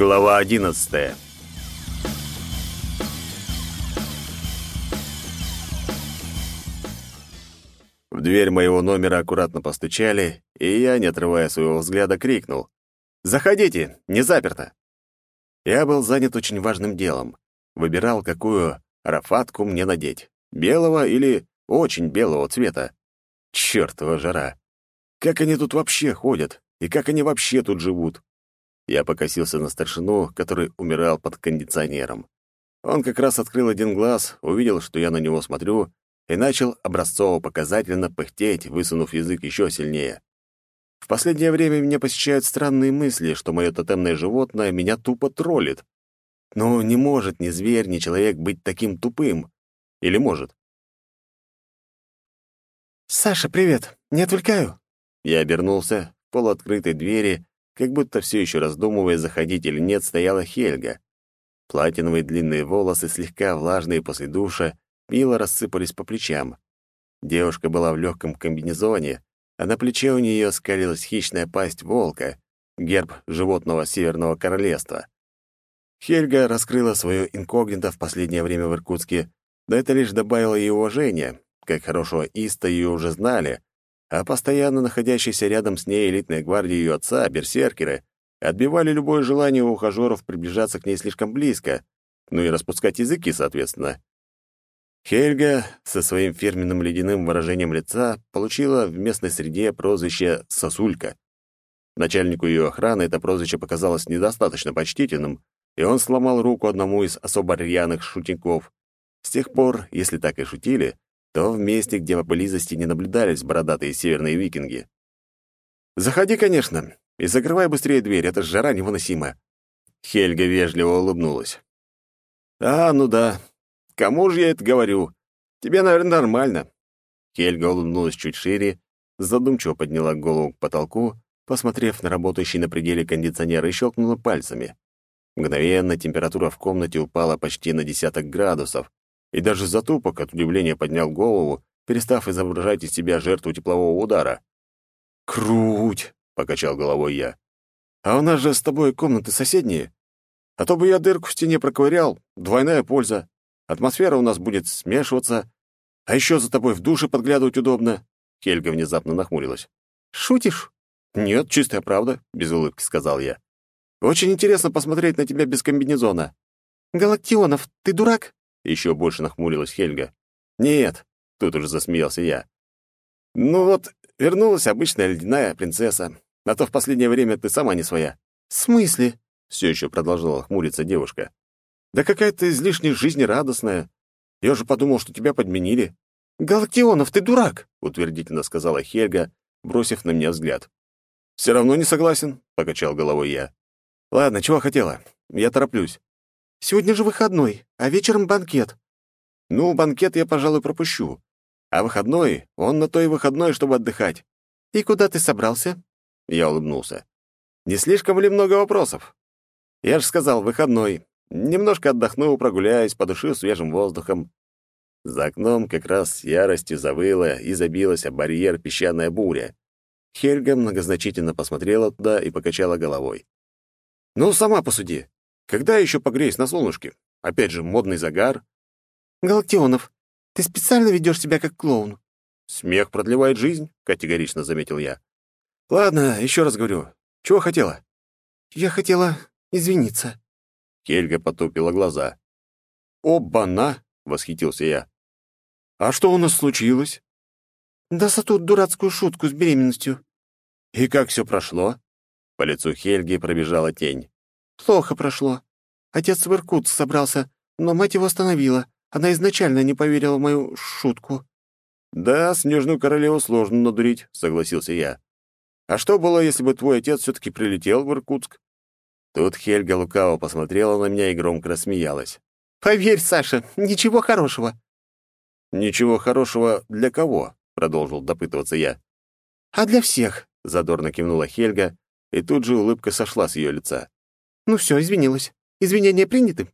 Глава одиннадцатая. В дверь моего номера аккуратно постучали, и я, не отрывая своего взгляда, крикнул. «Заходите! Не заперто!» Я был занят очень важным делом. Выбирал, какую рафатку мне надеть. Белого или очень белого цвета. Чёртова жара! Как они тут вообще ходят? И как они вообще тут живут? Я покосился на старшину, который умирал под кондиционером. Он как раз открыл один глаз, увидел, что я на него смотрю, и начал образцово-показательно пыхтеть, высунув язык еще сильнее. В последнее время меня посещают странные мысли, что мое тотемное животное меня тупо троллит. Но не может ни зверь, ни человек быть таким тупым. Или может? «Саша, привет! Не отвлекаю?» Я обернулся, в полуоткрытой двери как будто все еще раздумывая, заходить или нет, стояла Хельга. Платиновые длинные волосы, слегка влажные после душа, мило рассыпались по плечам. Девушка была в легком комбинезоне, а на плече у нее скалилась хищная пасть волка, герб животного Северного Королевства. Хельга раскрыла свое инкогнито в последнее время в Иркутске, но это лишь добавило ей уважения. Как хорошего Иста ее уже знали, а постоянно находящиеся рядом с ней элитная гвардия ее отца, берсеркеры, отбивали любое желание у ухажеров приближаться к ней слишком близко, ну и распускать языки, соответственно. Хельга со своим фирменным ледяным выражением лица получила в местной среде прозвище «сосулька». Начальнику ее охраны это прозвище показалось недостаточно почтительным, и он сломал руку одному из особо рьяных шутников. С тех пор, если так и шутили, то в месте, где поблизости не наблюдались бородатые северные викинги. «Заходи, конечно, и закрывай быстрее дверь, это жара невыносимая». Хельга вежливо улыбнулась. «А, ну да. Кому же я это говорю? Тебе, наверное, нормально». Хельга улыбнулась чуть шире, задумчиво подняла голову к потолку, посмотрев на работающий на пределе кондиционер и щелкнула пальцами. Мгновенно температура в комнате упала почти на десяток градусов, и даже затупок от удивления поднял голову, перестав изображать из себя жертву теплового удара. «Круть!» — покачал головой я. «А у нас же с тобой комнаты соседние. А то бы я дырку в стене проковырял, двойная польза. Атмосфера у нас будет смешиваться, а еще за тобой в душе подглядывать удобно». Хельга внезапно нахмурилась. «Шутишь?» «Нет, чистая правда», — без улыбки сказал я. «Очень интересно посмотреть на тебя без комбинезона». «Галактионов, ты дурак?» Еще больше нахмурилась Хельга. «Нет», — тут уже засмеялся я. «Ну вот, вернулась обычная ледяная принцесса, а то в последнее время ты сама не своя». «В смысле?» — все еще продолжала хмуриться девушка. «Да какая ты излишне жизнерадостная. Я уже подумал, что тебя подменили». «Галактионов, ты дурак!» — утвердительно сказала Хельга, бросив на меня взгляд. «Все равно не согласен», — покачал головой я. «Ладно, чего хотела? Я тороплюсь». Сегодня же выходной, а вечером банкет. Ну, банкет я, пожалуй, пропущу. А выходной, он на то и выходной, чтобы отдыхать. И куда ты собрался? Я улыбнулся. Не слишком ли много вопросов? Я же сказал, выходной. Немножко отдохну, прогуляюсь, подышу свежим воздухом. За окном как раз с яростью завыла и забилась об барьер песчаная буря. Хельга многозначительно посмотрела туда и покачала головой. «Ну, сама посуди. Когда еще погреюсь на солнышке? Опять же, модный загар. Галактионов, ты специально ведешь себя как клоун. Смех продлевает жизнь, категорично заметил я. Ладно, еще раз говорю. Чего хотела? Я хотела извиниться. Хельга потупила глаза. «Оба-на!» — восхитился я. «А что у нас случилось?» «Да за ту дурацкую шутку с беременностью». «И как все прошло?» По лицу Хельги пробежала тень. Плохо прошло. Отец в Иркутск собрался, но мать его остановила. Она изначально не поверила в мою шутку». «Да, снежную королеву сложно надурить», — согласился я. «А что было, если бы твой отец все-таки прилетел в Иркутск?» Тут Хельга лукаво посмотрела на меня и громко рассмеялась. «Поверь, Саша, ничего хорошего». «Ничего хорошего для кого?» — продолжил допытываться я. «А для всех», — задорно кивнула Хельга, и тут же улыбка сошла с ее лица. «Ну все, извинилась. Извинения приняты?»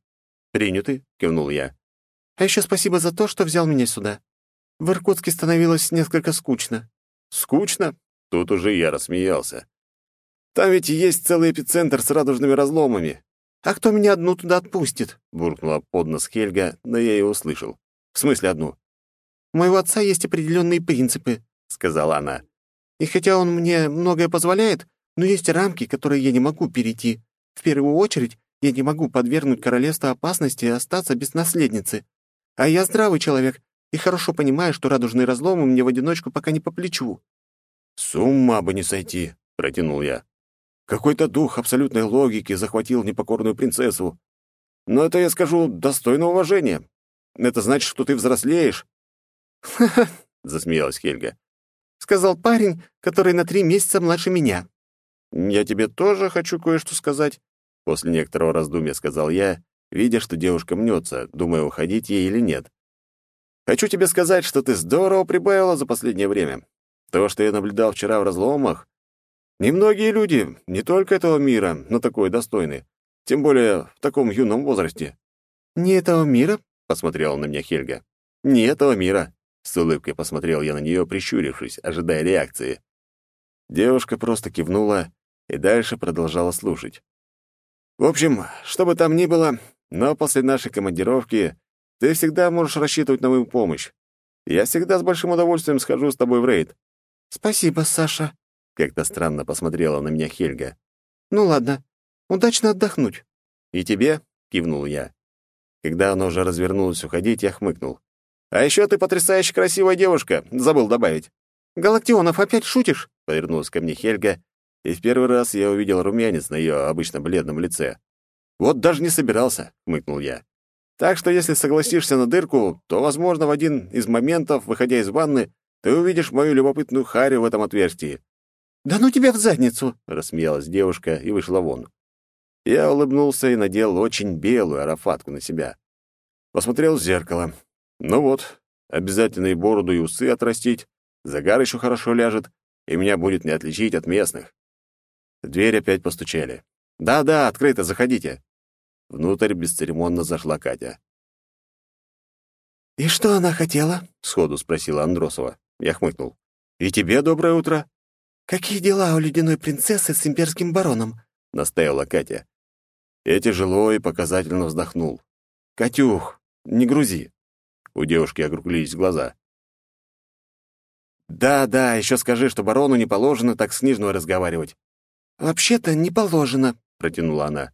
«Приняты», — кивнул я. «А еще спасибо за то, что взял меня сюда. В Иркутске становилось несколько скучно». «Скучно?» Тут уже я рассмеялся. «Там ведь есть целый эпицентр с радужными разломами. «А кто меня одну туда отпустит?» — буркнула под нос Хельга, но я ее услышал. «В смысле одну?» «У моего отца есть определенные принципы», — сказала она. «И хотя он мне многое позволяет, но есть рамки, которые я не могу перейти. В первую очередь, я не могу подвергнуть королевство опасности и остаться без наследницы. А я здравый человек и хорошо понимаю, что радужные разломы мне в одиночку пока не по плечу». «С ума бы не сойти», — протянул я. Какой-то дух абсолютной логики захватил непокорную принцессу. Но это, я скажу, достойно уважения. Это значит, что ты взрослеешь. «Ха-ха», — засмеялась Хельга. «Сказал парень, который на три месяца младше меня». «Я тебе тоже хочу кое-что сказать», — после некоторого раздумья сказал я, видя, что девушка мнется, думая, уходить ей или нет. «Хочу тебе сказать, что ты здорово прибавила за последнее время. То, что я наблюдал вчера в разломах, Немногие люди, не только этого мира, но такой достойны. Тем более в таком юном возрасте. «Не этого мира?» — посмотрела на меня Хельга. «Не этого мира», — с улыбкой посмотрел я на нее, прищурившись, ожидая реакции. Девушка просто кивнула и дальше продолжала слушать. «В общем, что бы там ни было, но после нашей командировки ты всегда можешь рассчитывать на мою помощь. Я всегда с большим удовольствием схожу с тобой в рейд». «Спасибо, Саша», как-то странно посмотрела на меня Хельга. «Ну ладно, удачно отдохнуть». «И тебе?» — кивнул я. Когда она уже развернулась уходить, я хмыкнул. «А еще ты потрясающе красивая девушка, забыл добавить». «Галактионов, опять шутишь?» — повернулась ко мне Хельга, и в первый раз я увидел румянец на ее обычно бледном лице. «Вот даже не собирался», — хмыкнул я. «Так что если согласишься на дырку, то, возможно, в один из моментов, выходя из ванны, ты увидишь мою любопытную харю в этом отверстии. «Да ну тебя в задницу!» — рассмеялась девушка и вышла вон. Я улыбнулся и надел очень белую арафатку на себя. Посмотрел в зеркало. Ну вот, обязательно и бороду, и усы отрастить, загар еще хорошо ляжет, и меня будет не отличить от местных. В дверь опять постучали. «Да-да, открыто, заходите!» Внутрь бесцеремонно зашла Катя. «И что она хотела?» — сходу спросила Андросова. Я хмыкнул. «И тебе доброе утро!» «Какие дела у ледяной принцессы с имперским бароном?» — настаивала Катя. Я тяжело и показательно вздохнул. «Катюх, не грузи!» У девушки округлились глаза. «Да, да, еще скажи, что барону не положено так с книжной разговаривать». «Вообще-то не положено», — протянула она.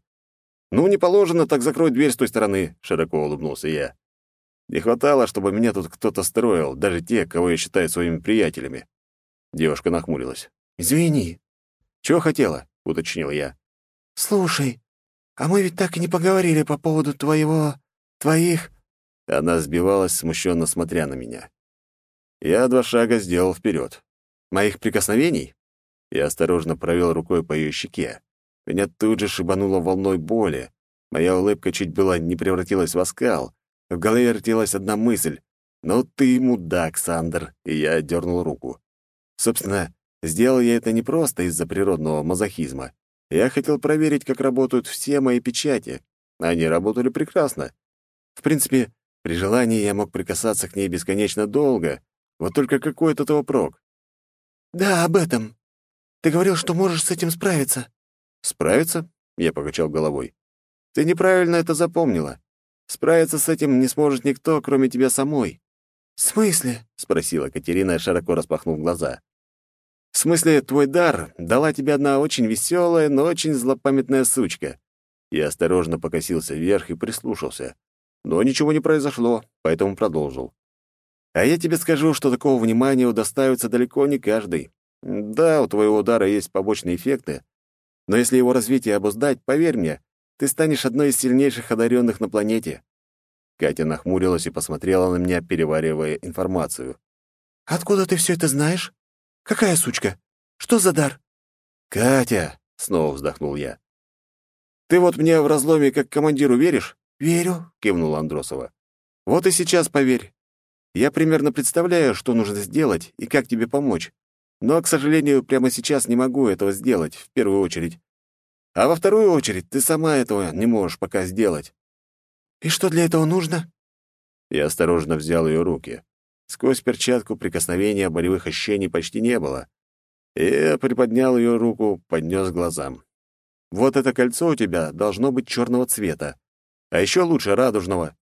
«Ну, не положено, так закрой дверь с той стороны», — широко улыбнулся я. Не хватало, чтобы меня тут кто-то строил, даже те, кого я считаю своими приятелями. Девушка нахмурилась. «Извини». «Чего хотела?» — уточнил я. «Слушай, а мы ведь так и не поговорили по поводу твоего... твоих...» Она сбивалась, смущенно смотря на меня. Я два шага сделал вперед. «Моих прикосновений?» Я осторожно провел рукой по ее щеке. Меня тут же шибануло волной боли. Моя улыбка чуть было не превратилась в оскал. В голове вертелась одна мысль. «Ну ты мудак, Сандер!» И я дернул руку. Собственно, Сделал я это не просто из-за природного мазохизма. Я хотел проверить, как работают все мои печати. Они работали прекрасно. В принципе, при желании я мог прикасаться к ней бесконечно долго. Вот только какой от этого прок? «Да, об этом. Ты говорил, что можешь с этим справиться». «Справиться?» — я покачал головой. «Ты неправильно это запомнила. Справиться с этим не сможет никто, кроме тебя самой». «В смысле?» — спросила Катерина, широко распахнув глаза. В смысле, твой дар дала тебе одна очень веселая, но очень злопамятная сучка. Я осторожно покосился вверх и прислушался. Но ничего не произошло, поэтому продолжил. А я тебе скажу, что такого внимания удостаивается далеко не каждый. Да, у твоего удара есть побочные эффекты, но если его развитие обуздать, поверь мне, ты станешь одной из сильнейших одаренных на планете». Катя нахмурилась и посмотрела на меня, переваривая информацию. «Откуда ты все это знаешь?» Какая сучка? Что за дар?» «Катя!» — снова вздохнул я. «Ты вот мне в разломе как командиру веришь?» «Верю», — кивнула Андросова. «Вот и сейчас поверь. Я примерно представляю, что нужно сделать и как тебе помочь. Но, к сожалению, прямо сейчас не могу этого сделать, в первую очередь. А во вторую очередь ты сама этого не можешь пока сделать». «И что для этого нужно?» Я осторожно взял ее руки. Сквозь перчатку прикосновения болевых ощущений почти не было. И я приподнял ее руку, поднес глазам. Вот это кольцо у тебя должно быть черного цвета. А еще лучше радужного».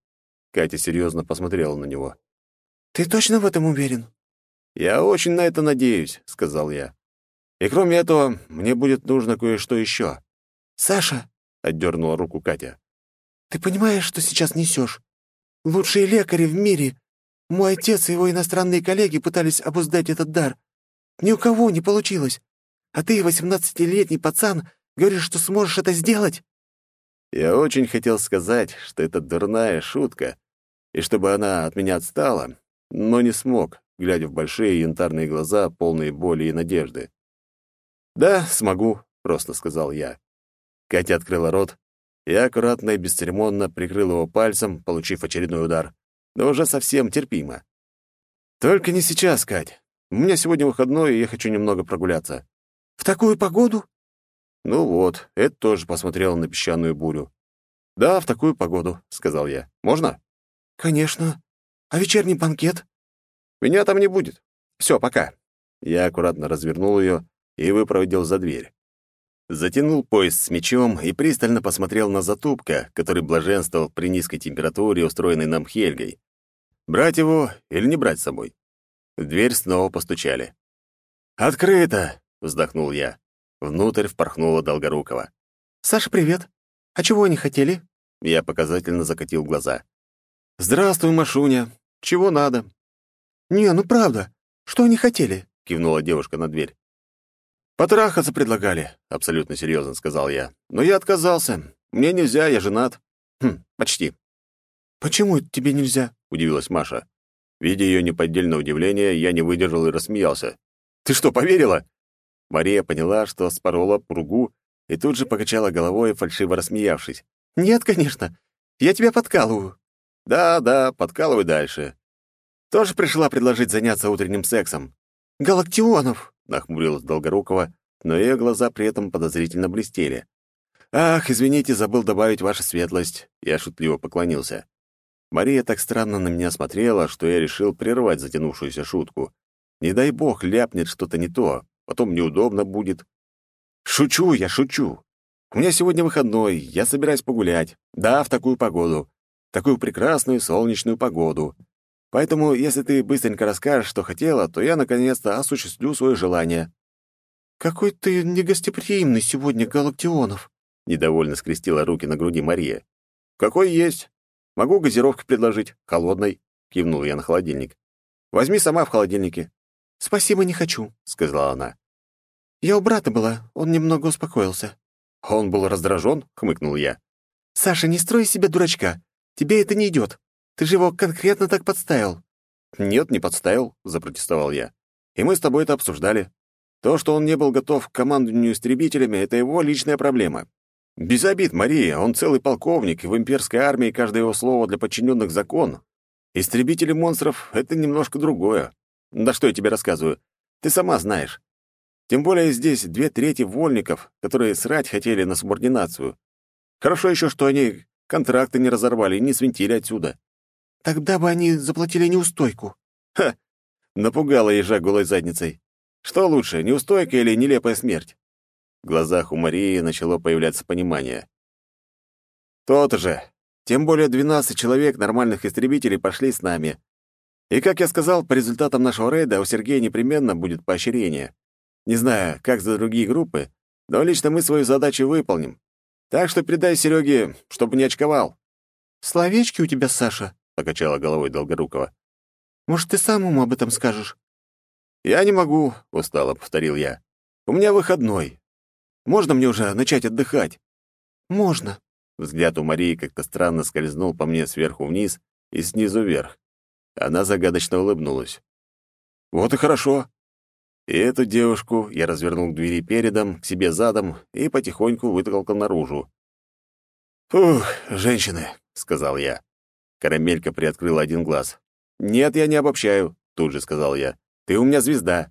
Катя серьезно посмотрела на него. «Ты точно в этом уверен?» «Я очень на это надеюсь», — сказал я. «И кроме этого, мне будет нужно кое-что еще». «Саша!» — отдернула руку Катя. «Ты понимаешь, что сейчас несешь? Лучшие лекари в мире. Мой отец и его иностранные коллеги пытались обуздать этот дар. Ни у кого не получилось. А ты, восемнадцатилетний пацан, говоришь, что сможешь это сделать?» Я очень хотел сказать, что это дурная шутка, и чтобы она от меня отстала, но не смог, глядя в большие янтарные глаза, полные боли и надежды. «Да, смогу», — просто сказал я. Катя открыла рот, я аккуратно и бесцеремонно прикрыл его пальцем, получив очередной удар, но уже совсем терпимо. «Только не сейчас, Кать. У меня сегодня выходной, и я хочу немного прогуляться». «В такую погоду?» «Ну вот, это тоже посмотрел на песчаную бурю». «Да, в такую погоду», — сказал я. «Можно?» «Конечно. А вечерний банкет?» «Меня там не будет. Все, пока». Я аккуратно развернул ее и выпроводил за дверь. Затянул пояс с мечом и пристально посмотрел на затупка, который блаженствовал при низкой температуре, устроенной нам Хельгой. Брать его или не брать с собой? В дверь снова постучали. «Открыто!» — вздохнул я. Внутрь впорхнула Долгорукова. «Саша, привет. А чего они хотели?» Я показательно закатил глаза. «Здравствуй, Машуня. Чего надо?» «Не, ну правда. Что они хотели?» — кивнула девушка на дверь. «Потрахаться предлагали», — абсолютно серьезно сказал я. «Но я отказался. Мне нельзя, я женат». «Хм, почти». «Почему это тебе нельзя?» — удивилась Маша. Видя ее неподдельное удивление, я не выдержал и рассмеялся. «Ты что, поверила?» Мария поняла, что спорола пругу, и тут же покачала головой, фальшиво рассмеявшись. «Нет, конечно. Я тебя подкалываю». «Да, да, подкалывай дальше». «Тоже пришла предложить заняться утренним сексом?» «Галактионов», — нахмурилась Долгорукова, но ее глаза при этом подозрительно блестели. «Ах, извините, забыл добавить ваша светлость». Я шутливо поклонился. Мария так странно на меня смотрела, что я решил прервать затянувшуюся шутку. Не дай бог ляпнет что-то не то, потом неудобно будет. Шучу я, шучу. У меня сегодня выходной, я собираюсь погулять. Да, в такую погоду. Такую прекрасную солнечную погоду. Поэтому, если ты быстренько расскажешь, что хотела, то я наконец-то осуществлю свое желание. Какой ты негостеприимный сегодня, Галактионов, недовольно скрестила руки на груди Мария. Какой есть? Могу газировки предложить, холодной, кивнул я на холодильник. Возьми сама в холодильнике. «Спасибо, не хочу», — сказала она. «Я у брата была, он немного успокоился». «Он был раздражен?» — хмыкнул я. «Саша, не строй из себя дурачка. Тебе это не идет. Ты же его конкретно так подставил». «Нет, не подставил», — запротестовал я. «И мы с тобой это обсуждали. То, что он не был готов к командованию истребителями, — это его личная проблема. Без обид, Мария, он целый полковник, и в имперской армии каждое его слово для подчиненных закон. Истребители монстров — это немножко другое. Да что я тебе рассказываю? Ты сама знаешь. Тем более здесь две трети вольников, которые срать хотели на субординацию. Хорошо еще, что они контракты не разорвали и не свинтили отсюда. Тогда бы они заплатили неустойку. Ха! Напугала ежа голой задницей. Что лучше, неустойка или нелепая смерть? В глазах у Марии начало появляться понимание. Тот же. Тем более 12 человек нормальных истребителей пошли с нами, и, как я сказал, по результатам нашего рейда у Сергея непременно будет поощрение. Не знаю, как за другие группы, но лично мы свою задачу выполним. Так что передай Сереге, чтобы не очковал». «Словечки у тебя, Саша», — покачала головой Долгорукова. «Может, ты сам ему об этом скажешь?» «Я не могу», — устало повторил я. «У меня выходной. Можно мне уже начать отдыхать?» «Можно». Взгляд у Марии как-то странно скользнул по мне сверху вниз и снизу вверх. Она загадочно улыбнулась. «Вот и хорошо». И эту девушку я развернул к двери передом, к себе задом и потихоньку вытолкал наружу. «Фух, женщины», — сказал я. Карамелька приоткрыла один глаз. «Нет, я не обобщаю», — тут же сказал я. «Ты у меня звезда».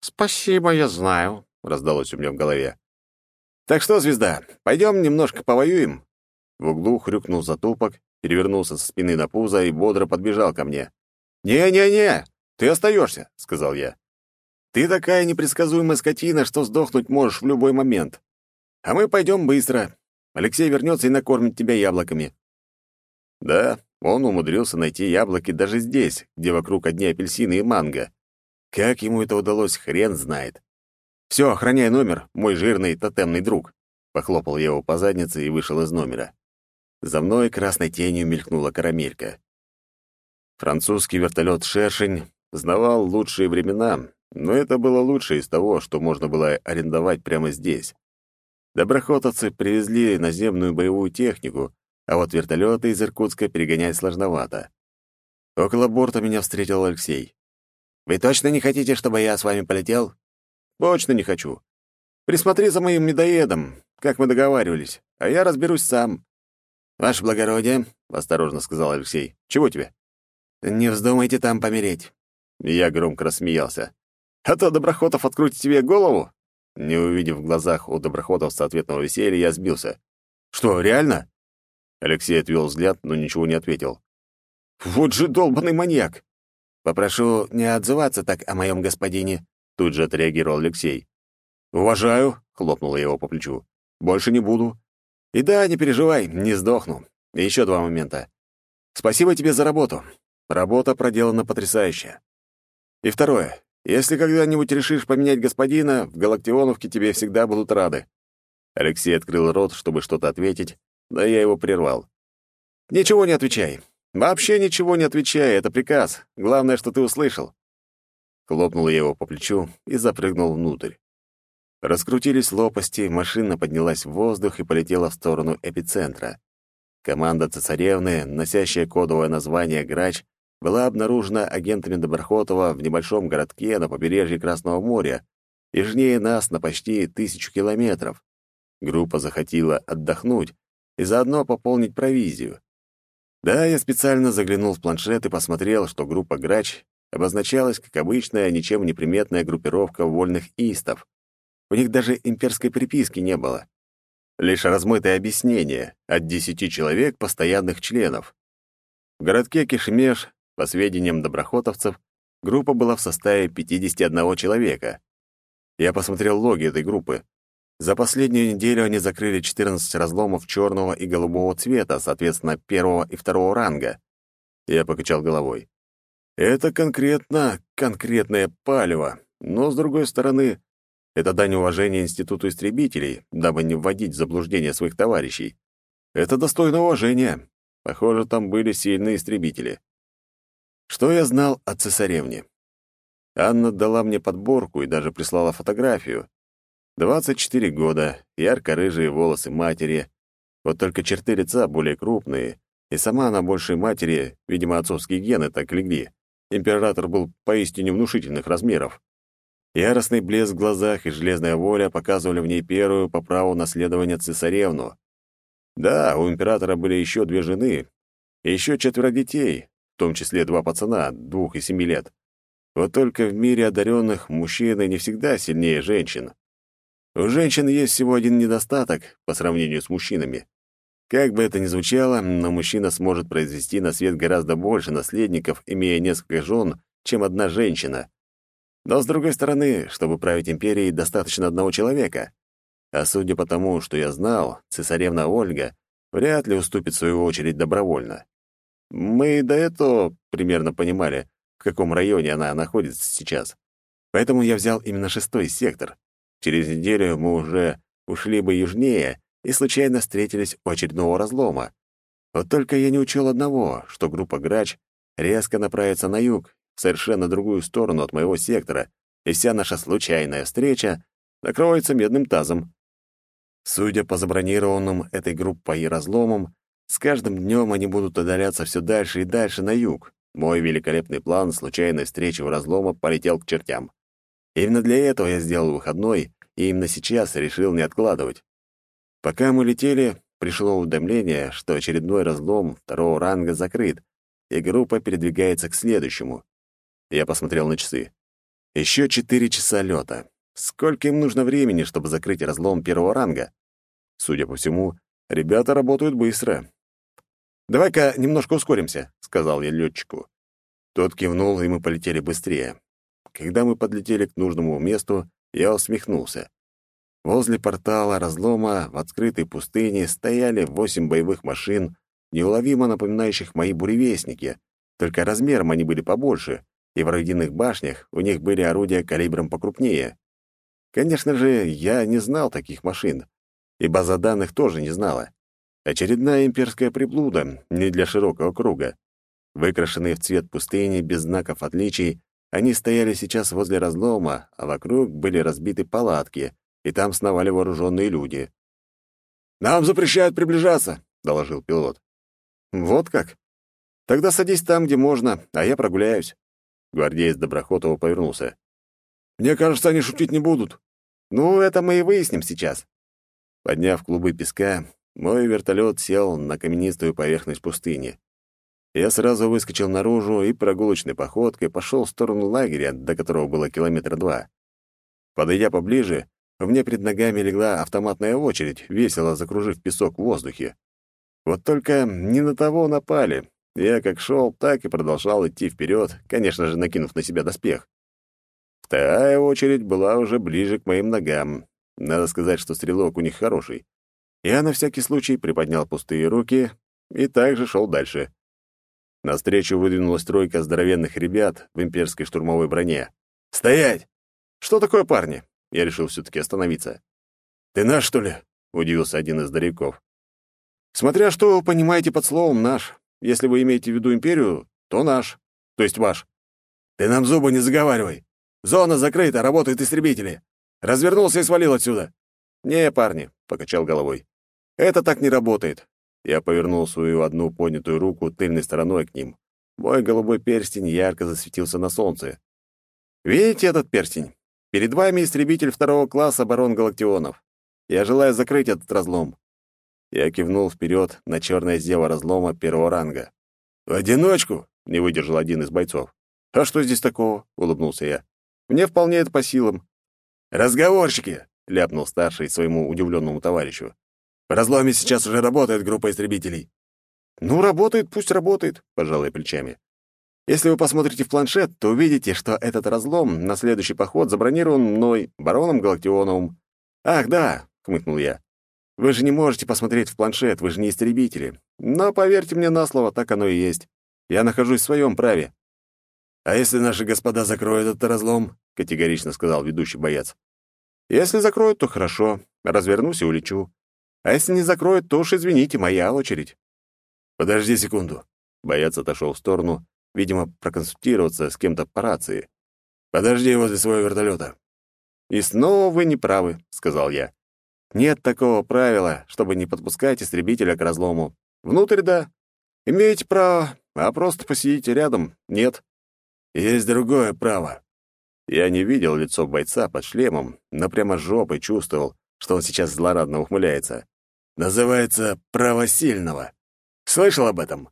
«Спасибо, я знаю», — раздалось у меня в голове. «Так что, звезда, пойдем немножко повоюем?» В углу хрюкнул затупок, перевернулся со спины на пузо и бодро подбежал ко мне. «Не-не-не, ты остаешься», — сказал я. «Ты такая непредсказуемая скотина, что сдохнуть можешь в любой момент». а мы пойдем быстро. Алексей вернется и накормит тебя яблоками». Да, он умудрился найти яблоки даже здесь, где вокруг одни апельсины и манго. Как ему это удалось, хрен знает. «Все, охраняй номер, мой жирный тотемный друг», — похлопал его по заднице и вышел из номера. За мной красной тенью мелькнула карамелька. Французский вертолет «Шершень» знавал лучшие времена, но это было лучшее из того, что можно было арендовать прямо здесь. Доброхотовцы привезли наземную боевую технику, а вот вертолеты из Иркутска перегонять сложновато. Около борта меня встретил Алексей. «Вы точно не хотите, чтобы я с вами полетел?» «Точно не хочу. Присмотри за моим медоедом, как мы договаривались, а я разберусь сам». «Ваше благородие», — осторожно сказал Алексей, — «чего тебе?» «Не вздумайте там помереть». Я громко рассмеялся. «А то Доброхотов открутит тебе голову?» Не увидев в глазах у Доброхотовца ответного веселья, я сбился. «Что, реально?» Алексей отвел взгляд, но ничего не ответил. «Вот же долбанный маньяк!» «Попрошу не отзываться так о моем господине», — тут же отреагировал Алексей. «Уважаю», — хлопнул я его по плечу. «Больше не буду. И да, не переживай, не сдохну. Еще два момента. Спасибо тебе за работу. Работа проделана потрясающе. И второе. Если когда-нибудь решишь поменять господина, в Галактионовке тебе всегда будут рады». Алексей открыл рот, чтобы что-то ответить, но я его прервал. «Ничего не отвечай. Вообще ничего не отвечай, это приказ. Главное, что ты услышал». Хлопнул я его по плечу и запрыгнул внутрь. Раскрутились лопасти, машина поднялась в воздух и полетела в сторону эпицентра. Команда цесаревны, носящая кодовое название «Грач», была обнаружена агентами Доброхотова в небольшом городке на побережье Красного моря, южнее нас на почти тысячу километров. Группа захотела отдохнуть и заодно пополнить провизию. Да, я специально заглянул в планшет и посмотрел, что группа «Грач» обозначалась как обычная, ничем не приметная группировка вольных истов. У них даже имперской приписки не было. Лишь размытое объяснение от десяти человек постоянных членов. В городке Кишмеш по сведениям доброхотовцев, группа была в составе 51 человека. Я посмотрел логи этой группы. За последнюю неделю они закрыли 14 разломов черного и голубого цвета, соответственно, первого и второго ранга. Я покачал головой. Это конкретно конкретное палево, но, с другой стороны, это дань уважения Институту истребителей, дабы не вводить в заблуждение своих товарищей. Это достойно уважения. Похоже, там были сильные истребители. Что я знал о цесаревне? Анна дала мне подборку и даже прислала фотографию. 24 года, ярко-рыжие волосы матери, вот только черты лица более крупные, и сама она больше матери, видимо, отцовские гены так легли. Император был поистине внушительных размеров. Яростный блеск в глазах и железная воля показывали в ней первую по праву наследования цесаревну. Да, у императора были еще две жены, и еще четверо детей, в том числе два пацана, двух и семи лет. Вот только в мире одаренных мужчины не всегда сильнее женщин. У женщин есть всего один недостаток по сравнению с мужчинами. Как бы это ни звучало, но мужчина сможет произвести на свет гораздо больше наследников, имея несколько жен, чем одна женщина. Но, с другой стороны, чтобы править империей, достаточно одного человека. А судя по тому, что я знал, цесаревна Ольга вряд ли уступит свою очередь добровольно. Мы до этого примерно понимали, в каком районе она находится сейчас. Поэтому я взял именно шестой сектор. Через неделю мы уже ушли бы южнее и случайно встретились у очередного разлома. Вот только я не учел одного, что группа «Грач» резко направится на юг, в совершенно другую сторону от моего сектора, и вся наша случайная встреча накроется медным тазом. Судя по забронированным этой группой разломам, с каждым днем они будут удаляться все дальше и дальше на юг. Мой великолепный план случайной встречи у разлома полетел к чертям. Именно для этого я сделал выходной, и именно сейчас решил не откладывать. Пока мы летели, пришло уведомление, что очередной разлом второго ранга закрыт, и группа передвигается к следующему. Я посмотрел на часы. Еще четыре часа лета. Сколько им нужно времени, чтобы закрыть разлом первого ранга? Судя по всему, ребята работают быстро, «Давай-ка немножко ускоримся», — сказал я летчику. Тот кивнул, и мы полетели быстрее. Когда мы подлетели к нужному месту, я усмехнулся. Возле портала разлома в открытой пустыне стояли восемь боевых машин, неуловимо напоминающих мои буревестники, только размером они были побольше, и в орудийных башнях у них были орудия калибром покрупнее. Конечно же, я не знал таких машин, и база данных тоже не знала. Очередная имперская приблуда, не для широкого круга. Выкрашенные в цвет пустыни, без знаков отличий, они стояли сейчас возле разлома, а вокруг были разбиты палатки, и там сновали вооруженные люди. «Нам запрещают приближаться», — доложил пилот. «Вот как? Тогда садись там, где можно, а я прогуляюсь». Гвардеец Доброхотова повернулся. «Мне кажется, они шутить не будут». «Ну, это мы и выясним сейчас». Подняв клубы песка, мой вертолет сел на каменистую поверхность пустыни. Я сразу выскочил наружу и прогулочной походкой пошел в сторону лагеря, до которого было километра два. Подойдя поближе, мне перед ногами легла автоматная очередь, весело закружив песок в воздухе. Вот только не на того напали. Я как шел, так и продолжал идти вперед, конечно же, накинув на себя доспех. Вторая очередь была уже ближе к моим ногам. Надо сказать, что стрелок у них хороший. Я на всякий случай приподнял пустые руки и также шел дальше. Навстречу выдвинулась тройка здоровенных ребят в имперской штурмовой броне. «Стоять!» «Что такое, парни?» Я решил все-таки остановиться. «Ты наш, что ли?» — удивился один из стариков. «Смотря что вы понимаете под словом «наш». Если вы имеете в виду империю, то наш, то есть ваш. Ты нам зубы не заговаривай. Зона закрыта, работают истребители. Развернулся и свалил отсюда. Не, парни, покачал головой. Это так не работает. Я повернул свою одну поднятую руку тыльной стороной к ним. Мой голубой перстень ярко засветился на солнце. Видите этот перстень? Перед вами истребитель второго класса барон Галактионов. Я желаю закрыть этот разлом. Я кивнул вперед на черное зево разлома первого ранга. «В одиночку?» — не выдержал один из бойцов. «А что здесь такого?» — улыбнулся я. «Мне вполне это по силам». «Разговорщики!» — ляпнул старший своему удивленному товарищу. «В разломе сейчас уже работает группа истребителей». «Ну, работает, пусть работает», — пожал я плечами. «Если вы посмотрите в планшет, то увидите, что этот разлом на следующий поход забронирован мной, бароном Галактионовым». «Ах, да», — хмыкнул я. Вы же не можете посмотреть в планшет, вы же не истребители. Но поверьте мне на слово, так оно и есть. Я нахожусь в своем праве. А если наши господа закроют этот разлом, категорично сказал ведущий боец. Если закроют, то хорошо. Развернусь и улечу. А если не закроют, то уж извините, моя очередь. Подожди секунду. Боец отошел в сторону, видимо, проконсультироваться с кем-то по рации. Подожди возле своего вертолета. И снова вы не правы, сказал я. Нет такого правила, чтобы не подпускать истребителя к разлому. Внутрь — да. Имеете право, а просто посидите рядом — нет. Есть другое право. Я не видел лицо бойца под шлемом, но прямо жопой чувствовал, что он сейчас злорадно ухмыляется. Называется «право сильного». Слышал об этом?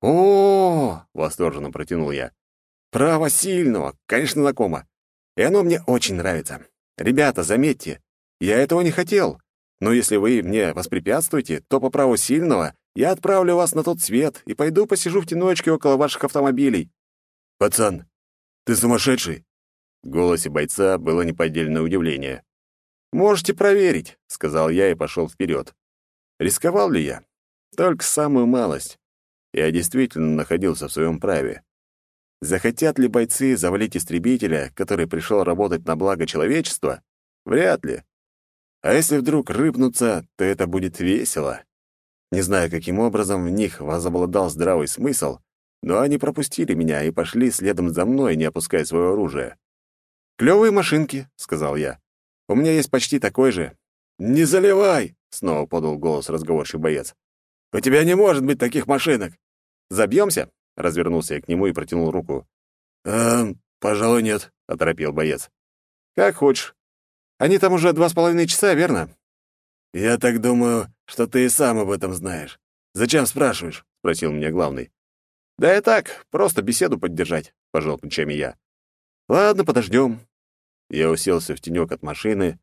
О, -о, -о, -о восторженно протянул я. Право сильного, конечно, знакомо. И оно мне очень нравится. Ребята, заметьте, я этого не хотел. Но если вы мне воспрепятствуете, то по праву сильного я отправлю вас на тот свет и пойду посижу в теночке около ваших автомобилей. Пацан, ты сумасшедший? В голосе бойца было неподдельное удивление. «Можете проверить», — сказал я и пошел вперед. Рисковал ли я? Только самую малость. Я действительно находился в своем праве. Захотят ли бойцы завалить истребителя, который пришел работать на благо человечества? Вряд ли. А если вдруг рыпнуться, то это будет весело. Не знаю, каким образом в них возобладал здравый смысл, но они пропустили меня и пошли следом за мной, не опуская свое оружие. «Клёвые машинки», — сказал я. «У меня есть почти такой же». «Не заливай!» — снова подал голос разговорчивый боец. «У тебя не может быть таких машинок!» «Забьемся?» — развернулся я к нему и протянул руку. «Эм, пожалуй, нет», — оторопел боец. «Как хочешь. Они там уже два с половиной часа, верно?» «Я так думаю, что ты и сам об этом знаешь. Зачем спрашиваешь?» — спросил меня главный. «Да и так, просто беседу поддержать», — пожал плечами я. «Ладно, подождем». Я уселся в тенек от машины,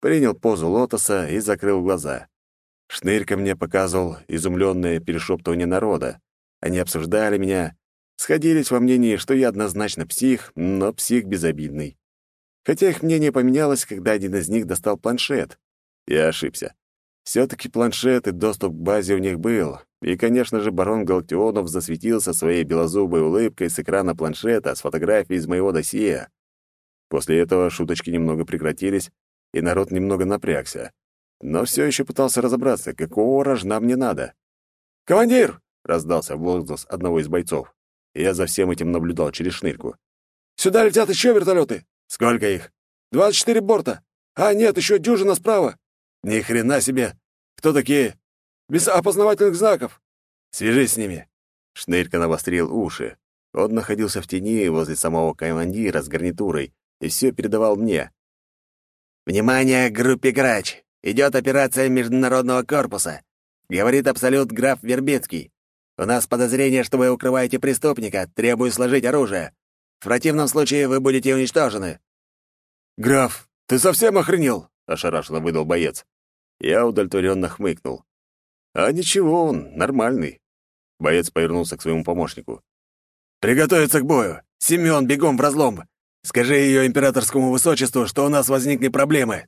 принял позу лотоса и закрыл глаза. Шнырька мне показывал изумленное перешептывание народа. Они обсуждали меня, сходились во мнении, что я однозначно псих, но псих безобидный. Хотя их мнение поменялось, когда один из них достал планшет. Я ошибся. Все-таки планшет и доступ к базе у них был. И, конечно же, барон Галактионов засветился своей белозубой улыбкой с экрана планшета с фотографией из моего досье. После этого шуточки немного прекратились, и народ немного напрягся. Но все еще пытался разобраться, какого рожна мне надо. «Командир!» — раздался возглас одного из бойцов. Я за всем этим наблюдал через шнырьку. «Сюда летят еще вертолеты!» «Сколько их?» «Двадцать четыре борта! А, нет, еще дюжина справа!» «Ни хрена себе! Кто такие?» «Без опознавательных знаков!» «Свяжись с ними!» Шнырька навострил уши. Он находился в тени возле самого командира с гарнитурой и все передавал мне. «Внимание, группе «Грач»! Идет операция Международного корпуса!» — говорит Абсолют граф Вербицкий. «У нас подозрение, что вы укрываете преступника. Требую сложить оружие. В противном случае вы будете уничтожены». «Граф, ты совсем охренел?» — ошарашенно выдал боец. Я удовлетворенно хмыкнул. «А ничего, он нормальный». Боец повернулся к своему помощнику. «Приготовиться к бою! Семён, бегом в разлом! Скажи ее императорскому высочеству, что у нас возникли проблемы.